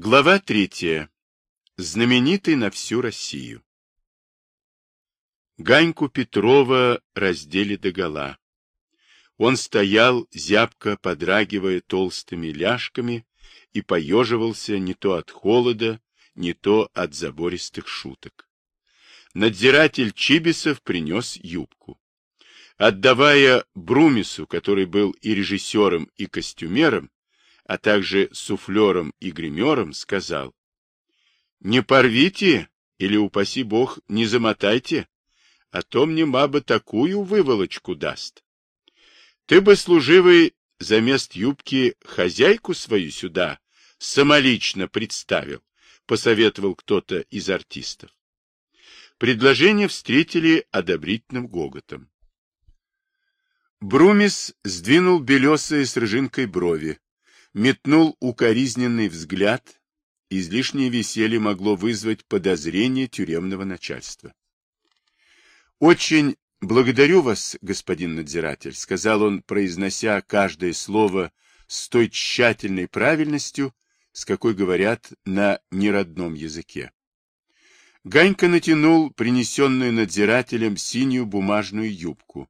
Глава третья. Знаменитый на всю Россию. Ганьку Петрова раздели догола. Он стоял, зябко подрагивая толстыми ляжками, и поеживался не то от холода, не то от забористых шуток. Надзиратель Чибисов принес юбку. Отдавая Брумису, который был и режиссером, и костюмером, а также суфлером и гримером, сказал, «Не порвите или, упаси бог, не замотайте, а то мне маба такую выволочку даст. Ты бы, служивый, за мест юбки хозяйку свою сюда самолично представил, посоветовал кто-то из артистов. Предложение встретили одобрительным гоготом. Брумис сдвинул белесые с рыжинкой брови, метнул укоризненный взгляд, излишнее веселье могло вызвать подозрение тюремного начальства. «Очень благодарю вас, господин надзиратель», — сказал он, произнося каждое слово с той тщательной правильностью, с какой говорят на неродном языке. Ганька натянул принесенную надзирателем синюю бумажную юбку,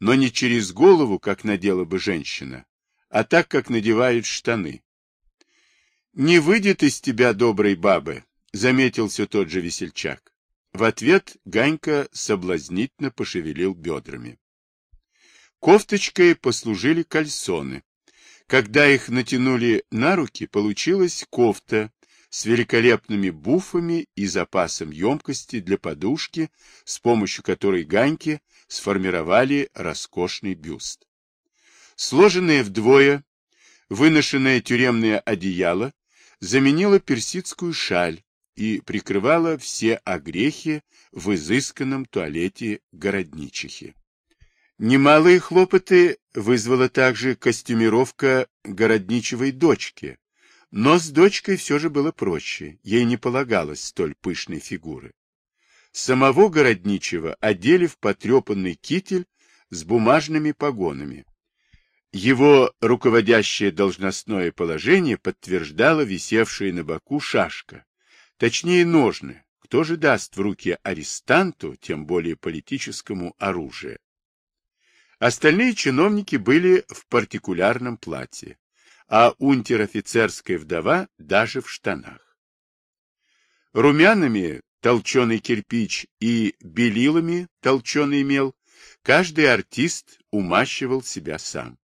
но не через голову, как надела бы женщина, а так, как надевают штаны. «Не выйдет из тебя доброй бабы», — заметил все тот же весельчак. В ответ Ганька соблазнительно пошевелил бедрами. Кофточкой послужили кальсоны. Когда их натянули на руки, получилась кофта с великолепными буфами и запасом емкости для подушки, с помощью которой Ганьки сформировали роскошный бюст. Сложенное вдвое, выношенное тюремное одеяло заменило персидскую шаль и прикрывало все огрехи в изысканном туалете городничихи. Немалые хлопоты вызвала также костюмировка городничевой дочки, но с дочкой все же было проще, ей не полагалось столь пышной фигуры. Самого городничего одели в потрепанный китель с бумажными погонами. Его руководящее должностное положение подтверждало висевшая на боку шашка, точнее ножны. Кто же даст в руки арестанту, тем более политическому, оружие? Остальные чиновники были в партикулярном платье, а унтер-офицерская вдова даже в штанах. Румянами толченый кирпич и белилами толченый мел каждый артист умащивал себя сам.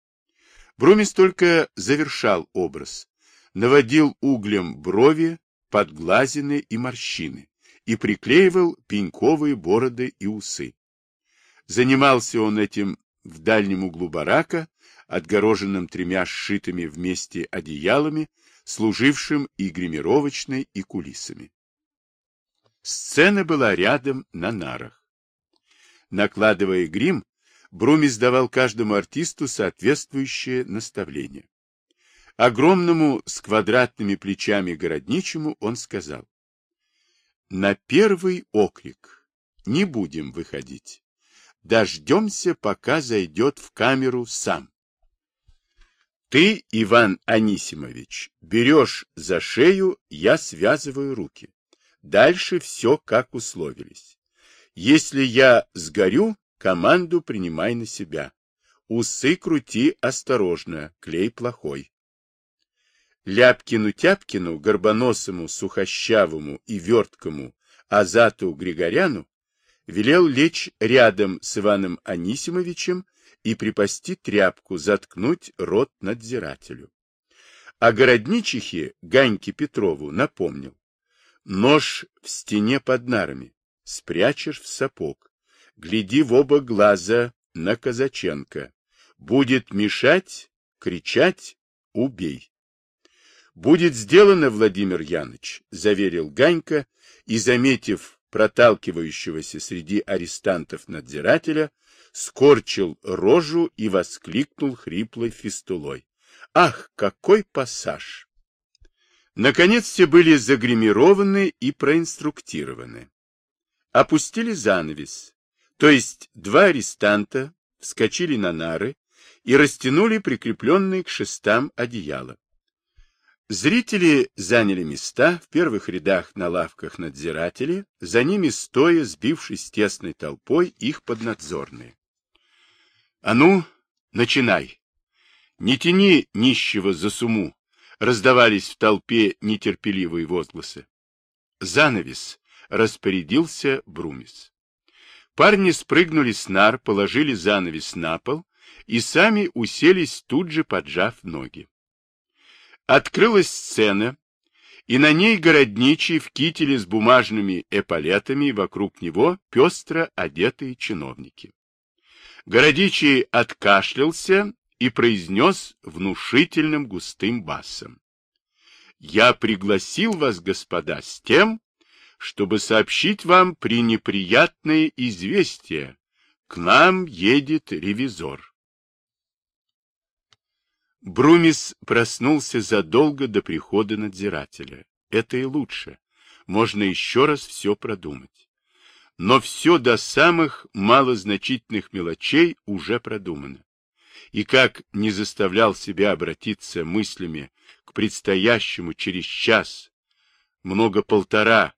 Брумис только завершал образ, наводил углем брови, подглазины и морщины и приклеивал пеньковые бороды и усы. Занимался он этим в дальнем углу барака, отгороженном тремя сшитыми вместе одеялами, служившим и гримировочной, и кулисами. Сцена была рядом на нарах. Накладывая грим, Брумис давал каждому артисту соответствующее наставление. Огромному с квадратными плечами городничему он сказал. На первый окрик не будем выходить. Дождемся, пока зайдет в камеру сам. Ты, Иван Анисимович, берешь за шею, я связываю руки. Дальше все, как условились. Если я сгорю, Команду принимай на себя. Усы крути осторожно, клей плохой. Ляпкину-тяпкину, горбоносому, сухощавому и верткому Азату Григоряну велел лечь рядом с Иваном Анисимовичем и припасти тряпку, заткнуть рот надзирателю. А городничихе Ганьке Петрову напомнил. Нож в стене под нарами, спрячешь в сапог гляди в оба глаза на Казаченко. Будет мешать, кричать, убей. Будет сделано, Владимир Яныч, заверил Ганька и, заметив проталкивающегося среди арестантов надзирателя, скорчил рожу и воскликнул хриплой фистулой. Ах, какой пассаж! Наконец все были загримированы и проинструктированы. Опустили занавес, то есть два арестанта вскочили на нары и растянули прикрепленные к шестам одеяло. Зрители заняли места в первых рядах на лавках надзиратели, за ними стоя, сбившись тесной толпой, их поднадзорные. — А ну, начинай! Не тяни нищего за суму! — раздавались в толпе нетерпеливые возгласы. Занавес! — распорядился Брумис. Парни спрыгнули с нар, положили занавес на пол и сами уселись тут же, поджав ноги. Открылась сцена, и на ней городничий в кителе с бумажными эполетами, вокруг него пестро одетые чиновники. Городичий откашлялся и произнес внушительным густым басом. «Я пригласил вас, господа, с тем, чтобы сообщить вам пренеприятное известие. К нам едет ревизор. Брумис проснулся задолго до прихода надзирателя. Это и лучше. Можно еще раз все продумать. Но все до самых малозначительных мелочей уже продумано. И как не заставлял себя обратиться мыслями к предстоящему через час, много-полтора,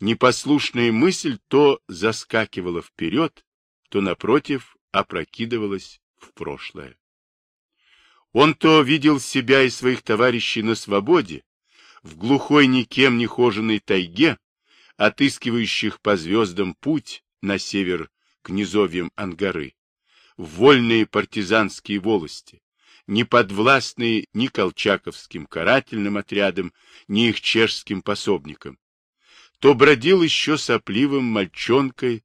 непослушная мысль то заскакивала вперед, то, напротив, опрокидывалась в прошлое. Он то видел себя и своих товарищей на свободе, в глухой никем не хоженой тайге, отыскивающих по звездам путь на север к низовьям Ангары, в вольные партизанские волости, не подвластные ни колчаковским карательным отрядам, ни их чешским пособникам, то бродил еще сопливым мальчонкой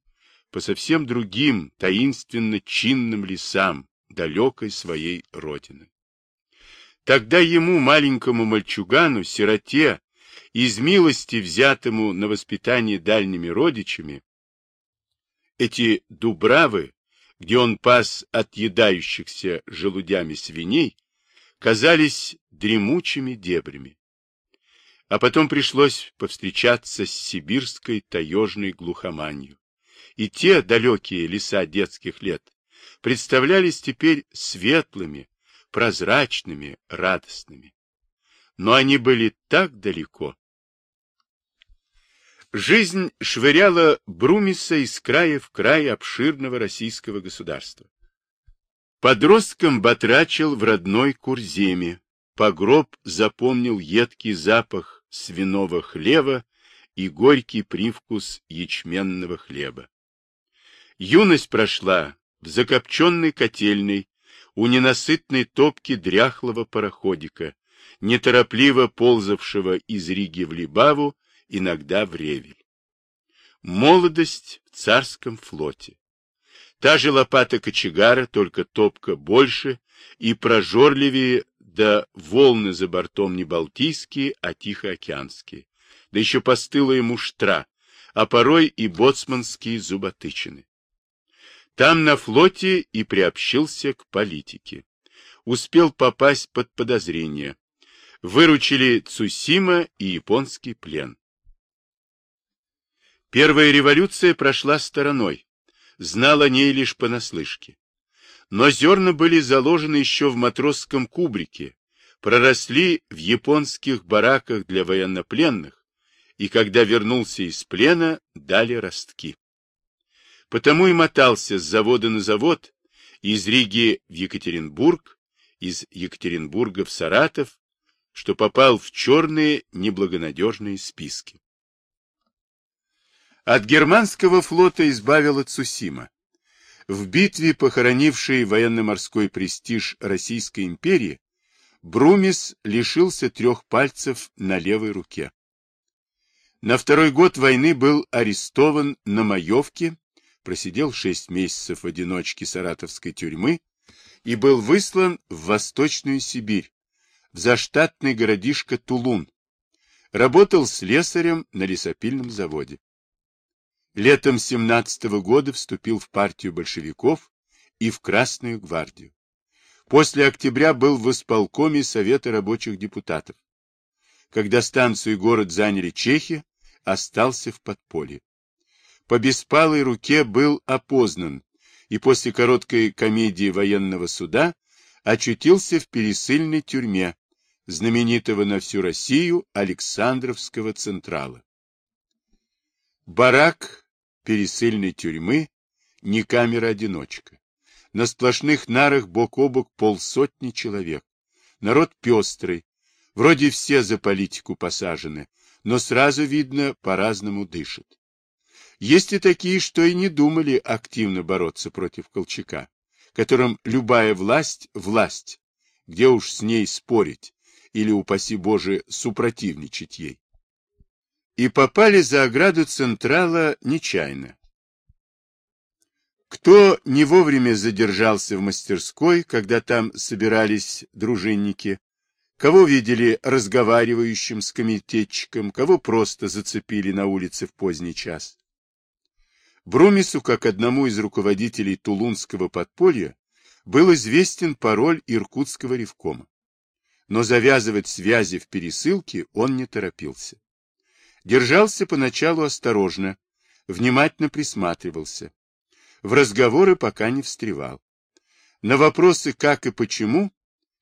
по совсем другим таинственно чинным лесам далекой своей родины. Тогда ему, маленькому мальчугану, сироте, из милости, взятому на воспитание дальними родичами, эти дубравы, где он пас отъедающихся желудями свиней, казались дремучими дебрями. А потом пришлось повстречаться с сибирской таежной глухоманью. И те далекие леса детских лет представлялись теперь светлыми, прозрачными, радостными. Но они были так далеко. Жизнь швыряла Брумиса из края в край обширного российского государства. Подростком батрачил в родной Курземе, погроб запомнил едкий запах свиного хлеба и горький привкус ячменного хлеба. Юность прошла в закопченной котельной, у ненасытной топки дряхлого пароходика, неторопливо ползавшего из Риги в Либаву, иногда в Ревель. Молодость в царском флоте. Та же лопата кочегара, только топка больше и прожорливее, да волны за бортом не балтийские, а тихоокеанские. Да еще постылая муштра, а порой и боцманские зуботычины. Там на флоте и приобщился к политике. Успел попасть под подозрение. Выручили Цусима и японский плен. Первая революция прошла стороной. Знал о ней лишь понаслышке. Но зерна были заложены еще в матросском кубрике, проросли в японских бараках для военнопленных, и когда вернулся из плена, дали ростки. Потому и мотался с завода на завод, из Риги в Екатеринбург, из Екатеринбурга в Саратов, что попал в черные неблагонадежные списки. От германского флота избавила Цусима. В битве, похоронившей военно-морской престиж Российской империи, Брумис лишился трех пальцев на левой руке. На второй год войны был арестован на Маевке просидел шесть месяцев в одиночке саратовской тюрьмы и был выслан в Восточную Сибирь, в заштатный городишко Тулун. Работал слесарем на лесопильном заводе. Летом 17 -го года вступил в партию большевиков и в Красную гвардию. После октября был в исполкоме Совета рабочих депутатов. Когда станцию и город заняли чехи, остался в подполье по беспалой руке был опознан и после короткой комедии военного суда очутился в пересыльной тюрьме, знаменитого на всю Россию Александровского Централа. Барак пересыльной тюрьмы не камера-одиночка. На сплошных нарах бок о бок полсотни человек. Народ пестрый, вроде все за политику посажены, но сразу видно, по-разному дышат. Есть и такие, что и не думали активно бороться против Колчака, которым любая власть – власть, где уж с ней спорить или, упаси Боже, супротивничать ей. И попали за ограду Централа нечаянно. Кто не вовремя задержался в мастерской, когда там собирались дружинники, кого видели разговаривающим с комитетчиком, кого просто зацепили на улице в поздний час. Брумису, как одному из руководителей Тулунского подполья, был известен пароль Иркутского ревкома. Но завязывать связи в пересылке он не торопился. Держался поначалу осторожно, внимательно присматривался в разговоры пока не встревал. На вопросы «как и почему»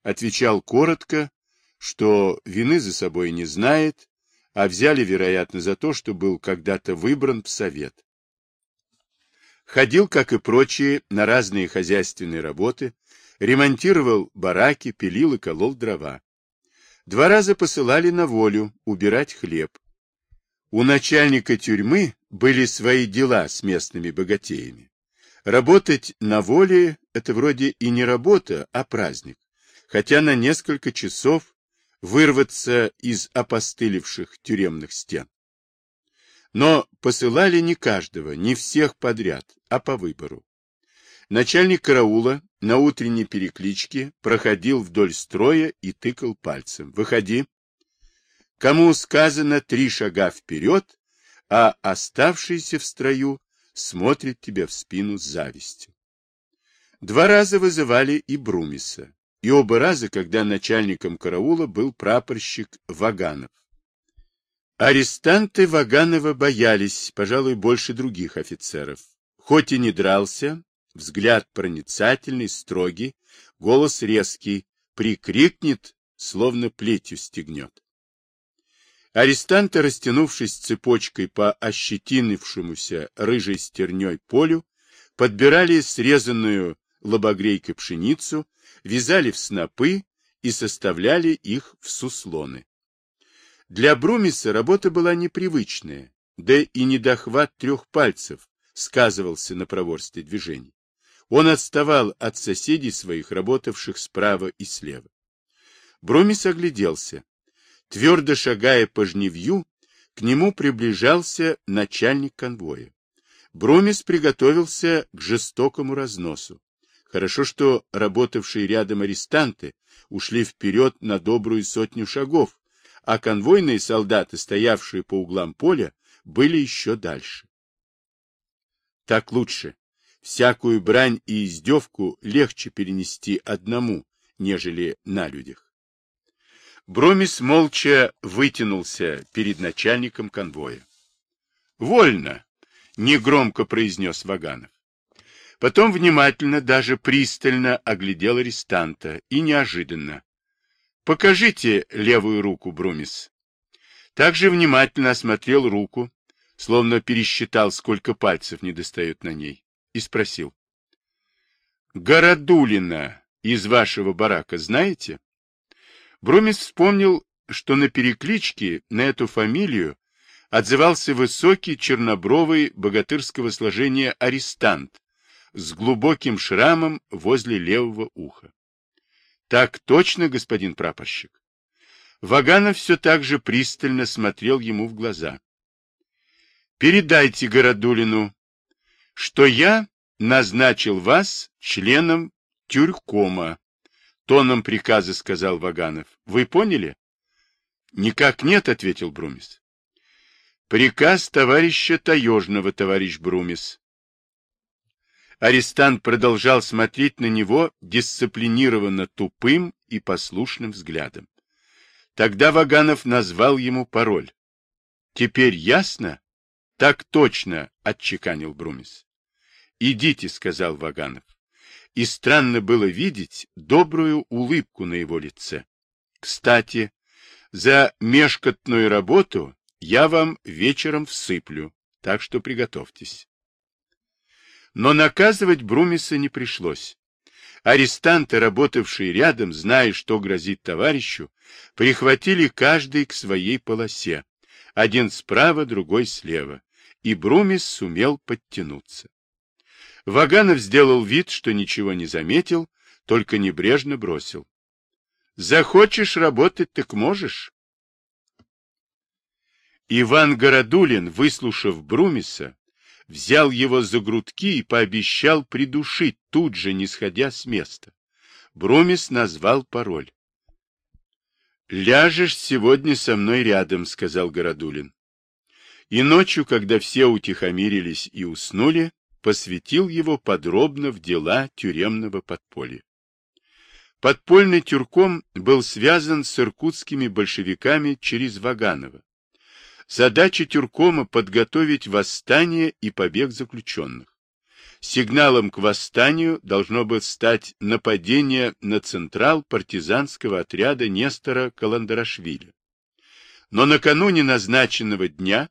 отвечал коротко, что вины за собой не знает, а взяли, вероятно, за то, что был когда-то выбран в совет. Ходил, как и прочие, на разные хозяйственные работы, ремонтировал бараки, пилил и колол дрова. Два раза посылали на волю убирать хлеб. У начальника тюрьмы были свои дела с местными богатеями. Работать на воле – это вроде и не работа, а праздник, хотя на несколько часов вырваться из опостылевших тюремных стен. Но посылали не каждого, не всех подряд, а по выбору. Начальник караула на утренней перекличке проходил вдоль строя и тыкал пальцем. «Выходи!» Кому сказано три шага вперед, а оставшиеся в строю смотрит тебе в спину с завистью. Два раза вызывали и Брумиса, и оба раза, когда начальником караула был прапорщик Ваганов. Арестанты Ваганова боялись, пожалуй, больше других офицеров. Хоть и не дрался, взгляд проницательный, строгий, голос резкий, прикрикнет, словно плетью стегнет. Арестанты, растянувшись цепочкой по ощетинившемуся рыжей стерней полю, подбирали срезанную лобогрейкой пшеницу, вязали в снопы и составляли их в суслоны. Для Брумиса работа была непривычная, да и недохват трех пальцев сказывался на проворстве движений. Он отставал от соседей своих, работавших справа и слева. Брумис огляделся. Твердо шагая по жневью, к нему приближался начальник конвоя. Брумис приготовился к жестокому разносу. Хорошо, что работавшие рядом арестанты ушли вперед на добрую сотню шагов, а конвойные солдаты, стоявшие по углам поля, были еще дальше. Так лучше. Всякую брань и издевку легче перенести одному, нежели на людях. Бромис молча вытянулся перед начальником конвоя. «Вольно!» — негромко произнес Ваганов. Потом внимательно, даже пристально оглядел арестанта и неожиданно. «Покажите левую руку, Брумис». Также внимательно осмотрел руку, словно пересчитал, сколько пальцев недостает на ней, и спросил. «Городулина из вашего барака знаете?» Брумис вспомнил, что на перекличке на эту фамилию отзывался высокий чернобровый богатырского сложения арестант с глубоким шрамом возле левого уха. Так точно, господин прапорщик. Ваганов все так же пристально смотрел ему в глаза. Передайте Городулину, что я назначил вас членом тюрькома Тоном приказа сказал Ваганов. Вы поняли? Никак нет, ответил Брумис. Приказ товарища Таежного, товарищ Брумис. Арестант продолжал смотреть на него дисциплинированно тупым и послушным взглядом. Тогда Ваганов назвал ему пароль. Теперь ясно? Так точно, отчеканил Брумис. Идите, сказал Ваганов и странно было видеть добрую улыбку на его лице. Кстати, за мешкотную работу я вам вечером всыплю, так что приготовьтесь. Но наказывать Брумиса не пришлось. Арестанты, работавшие рядом, зная, что грозит товарищу, прихватили каждый к своей полосе, один справа, другой слева, и Брумис сумел подтянуться. Ваганов сделал вид, что ничего не заметил, только небрежно бросил. Захочешь работать, так можешь. Иван Городулин, выслушав Брумиса, взял его за грудки и пообещал придушить, тут же не сходя с места. Брумис назвал пароль. «Ляжешь сегодня со мной рядом», — сказал Городулин. И ночью, когда все утихомирились и уснули, посвятил его подробно в дела тюремного подполья. Подпольный тюрком был связан с иркутскими большевиками через Ваганова. Задача тюркома – подготовить восстание и побег заключенных. Сигналом к восстанию должно было стать нападение на централ партизанского отряда Нестора Каландарашвили. Но накануне назначенного дня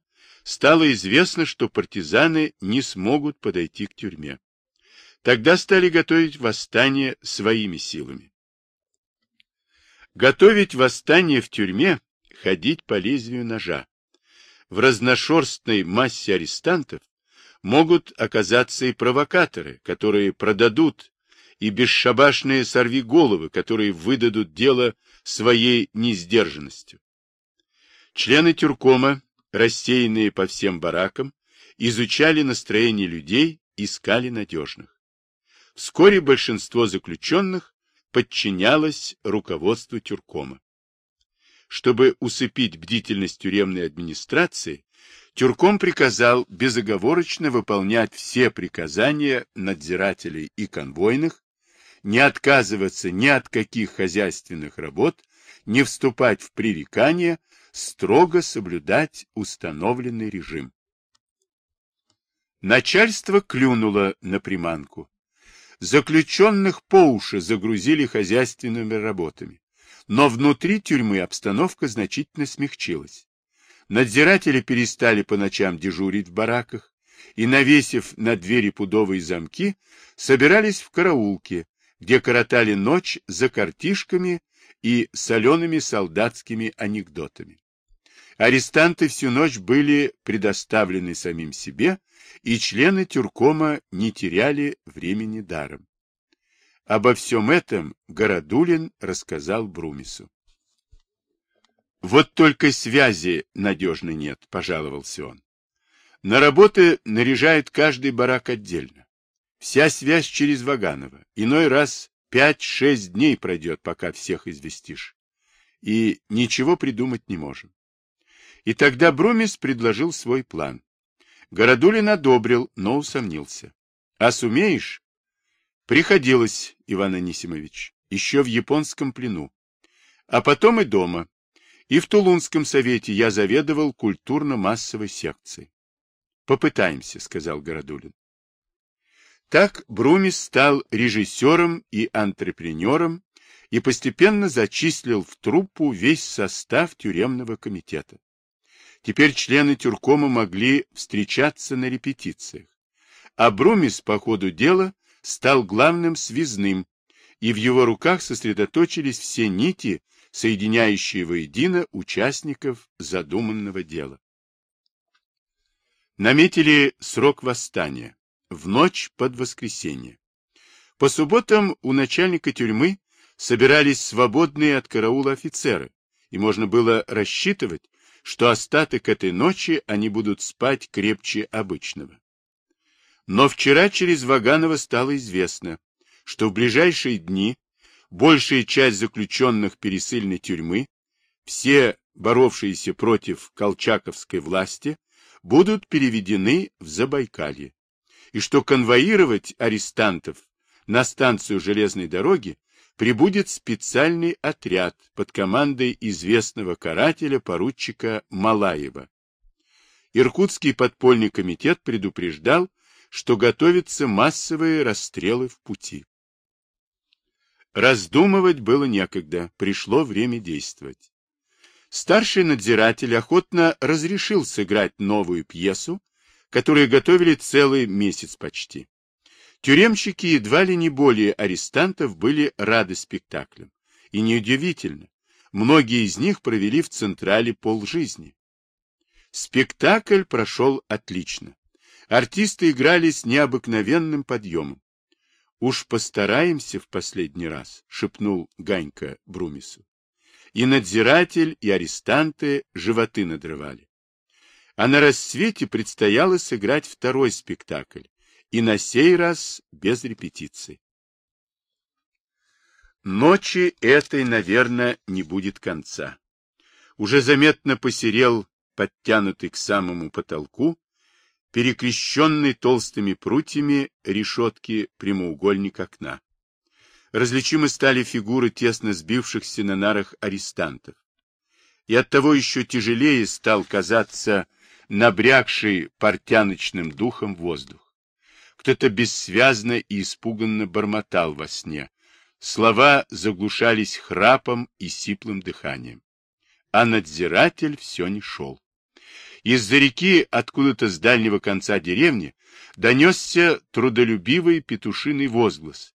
стало известно, что партизаны не смогут подойти к тюрьме. Тогда стали готовить восстание своими силами. Готовить восстание в тюрьме – ходить по лезвию ножа в разношерстной массе арестантов могут оказаться и провокаторы, которые продадут, и бесшабашные сорвиголовы, которые выдадут дело своей несдержанностью. Члены тюркома, рассеянные по всем баракам, изучали настроение людей, искали надежных. Вскоре большинство заключенных подчинялось руководству тюркома. Чтобы усыпить бдительность тюремной администрации, Тюрком приказал безоговорочно выполнять все приказания надзирателей и конвойных, не отказываться ни от каких хозяйственных работ, не вступать в пререкания, строго соблюдать установленный режим. Начальство клюнуло на приманку. Заключенных по уши загрузили хозяйственными работами. Но внутри тюрьмы обстановка значительно смягчилась. Надзиратели перестали по ночам дежурить в бараках и, навесив на двери пудовые замки, собирались в караулке, где коротали ночь за картишками и солеными солдатскими анекдотами. Арестанты всю ночь были предоставлены самим себе, и члены тюркома не теряли времени даром. Обо всем этом Городулин рассказал Брумису. Вот только связи надежной нет, пожаловался он. На работы наряжают каждый барак отдельно. Вся связь через Ваганова. Иной раз пять-шесть дней пройдет, пока всех известишь. И ничего придумать не можем. И тогда Брумис предложил свой план. Городулин одобрил, но усомнился. А сумеешь? Приходилось, Иван Анисимович, еще в японском плену. А потом и дома. И в Тулунском совете я заведовал культурно-массовой секцией. Попытаемся, сказал Городулин. Так Брумис стал режиссером и антрепренером и постепенно зачислил в труппу весь состав тюремного комитета. Теперь члены тюркома могли встречаться на репетициях. А Брумис по ходу дела стал главным связным, и в его руках сосредоточились все нити, соединяющие воедино участников задуманного дела. Наметили срок восстания в ночь под воскресенье. По субботам у начальника тюрьмы собирались свободные от караула офицеры, и можно было рассчитывать, что остаток этой ночи они будут спать крепче обычного. Но вчера через Ваганова стало известно, что в ближайшие дни большая часть заключенных пересыльной тюрьмы, все боровшиеся против колчаковской власти, будут переведены в Забайкалье, и что конвоировать арестантов на станцию железной дороги прибудет специальный отряд под командой известного карателя поручика Малаева. Иркутский подпольный комитет предупреждал, что готовятся массовые расстрелы в пути. Раздумывать было некогда, пришло время действовать. Старший надзиратель охотно разрешил сыграть новую пьесу, которую готовили целый месяц почти. Тюремщики едва ли не более арестантов были рады спектаклям. И неудивительно, многие из них провели в Централе полжизни. Спектакль прошел отлично. Артисты играли с необыкновенным подъемом. «Уж постараемся в последний раз», — шепнул Ганька Брумису. И надзиратель, и арестанты животы надрывали. А на рассвете предстояло сыграть второй спектакль, и на сей раз без репетиции. Ночи этой, наверное, не будет конца. Уже заметно посерел подтянутый к самому потолку перекрещенный толстыми прутьями решетки прямоугольник окна. Различимы стали фигуры тесно сбившихся на нарах арестантов. И оттого еще тяжелее стал казаться набрякший портяночным духом воздух. Кто-то бессвязно и испуганно бормотал во сне. Слова заглушались храпом и сиплым дыханием. А надзиратель все не шел. Из-за реки, откуда-то с дальнего конца деревни, донесся трудолюбивый петушиный возглас,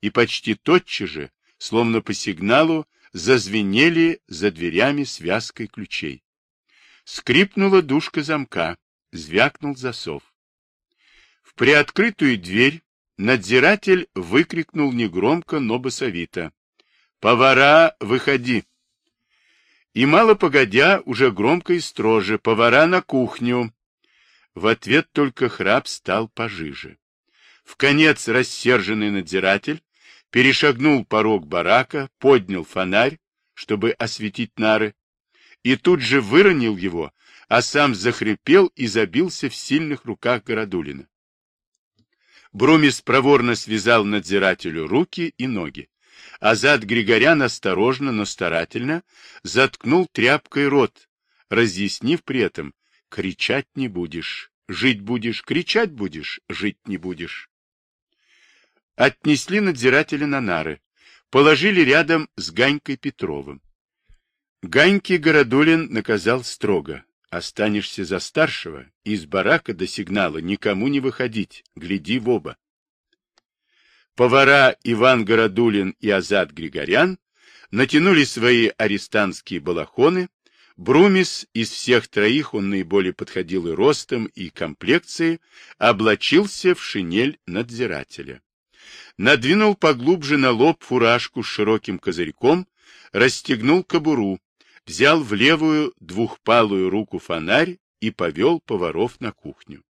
и почти тотчас же, словно по сигналу, зазвенели за дверями связкой ключей. Скрипнула душка замка, звякнул засов. В приоткрытую дверь надзиратель выкрикнул негромко, но басовито. «Повара, выходи!» И мало погодя, уже громко и строже, повара на кухню. В ответ только храп стал пожиже. В конец рассерженный надзиратель перешагнул порог барака, поднял фонарь, чтобы осветить нары, и тут же выронил его, а сам захрипел и забился в сильных руках Городулина. Брумис проворно связал надзирателю руки и ноги. Азат Григорян осторожно, но старательно заткнул тряпкой рот, разъяснив при этом «кричать не будешь, жить будешь, кричать будешь, жить не будешь». Отнесли надзирателя на нары, положили рядом с Ганькой Петровым. Ганьки Городулин наказал строго. Останешься за старшего, из барака до сигнала никому не выходить, гляди в оба. Повара Иван Городулин и Азат Григорян натянули свои арестантские балахоны, Брумис из всех троих, он наиболее подходил и ростом, и комплекцией, облачился в шинель надзирателя. Надвинул поглубже на лоб фуражку с широким козырьком, расстегнул кобуру, взял в левую двухпалую руку фонарь и повел поваров на кухню.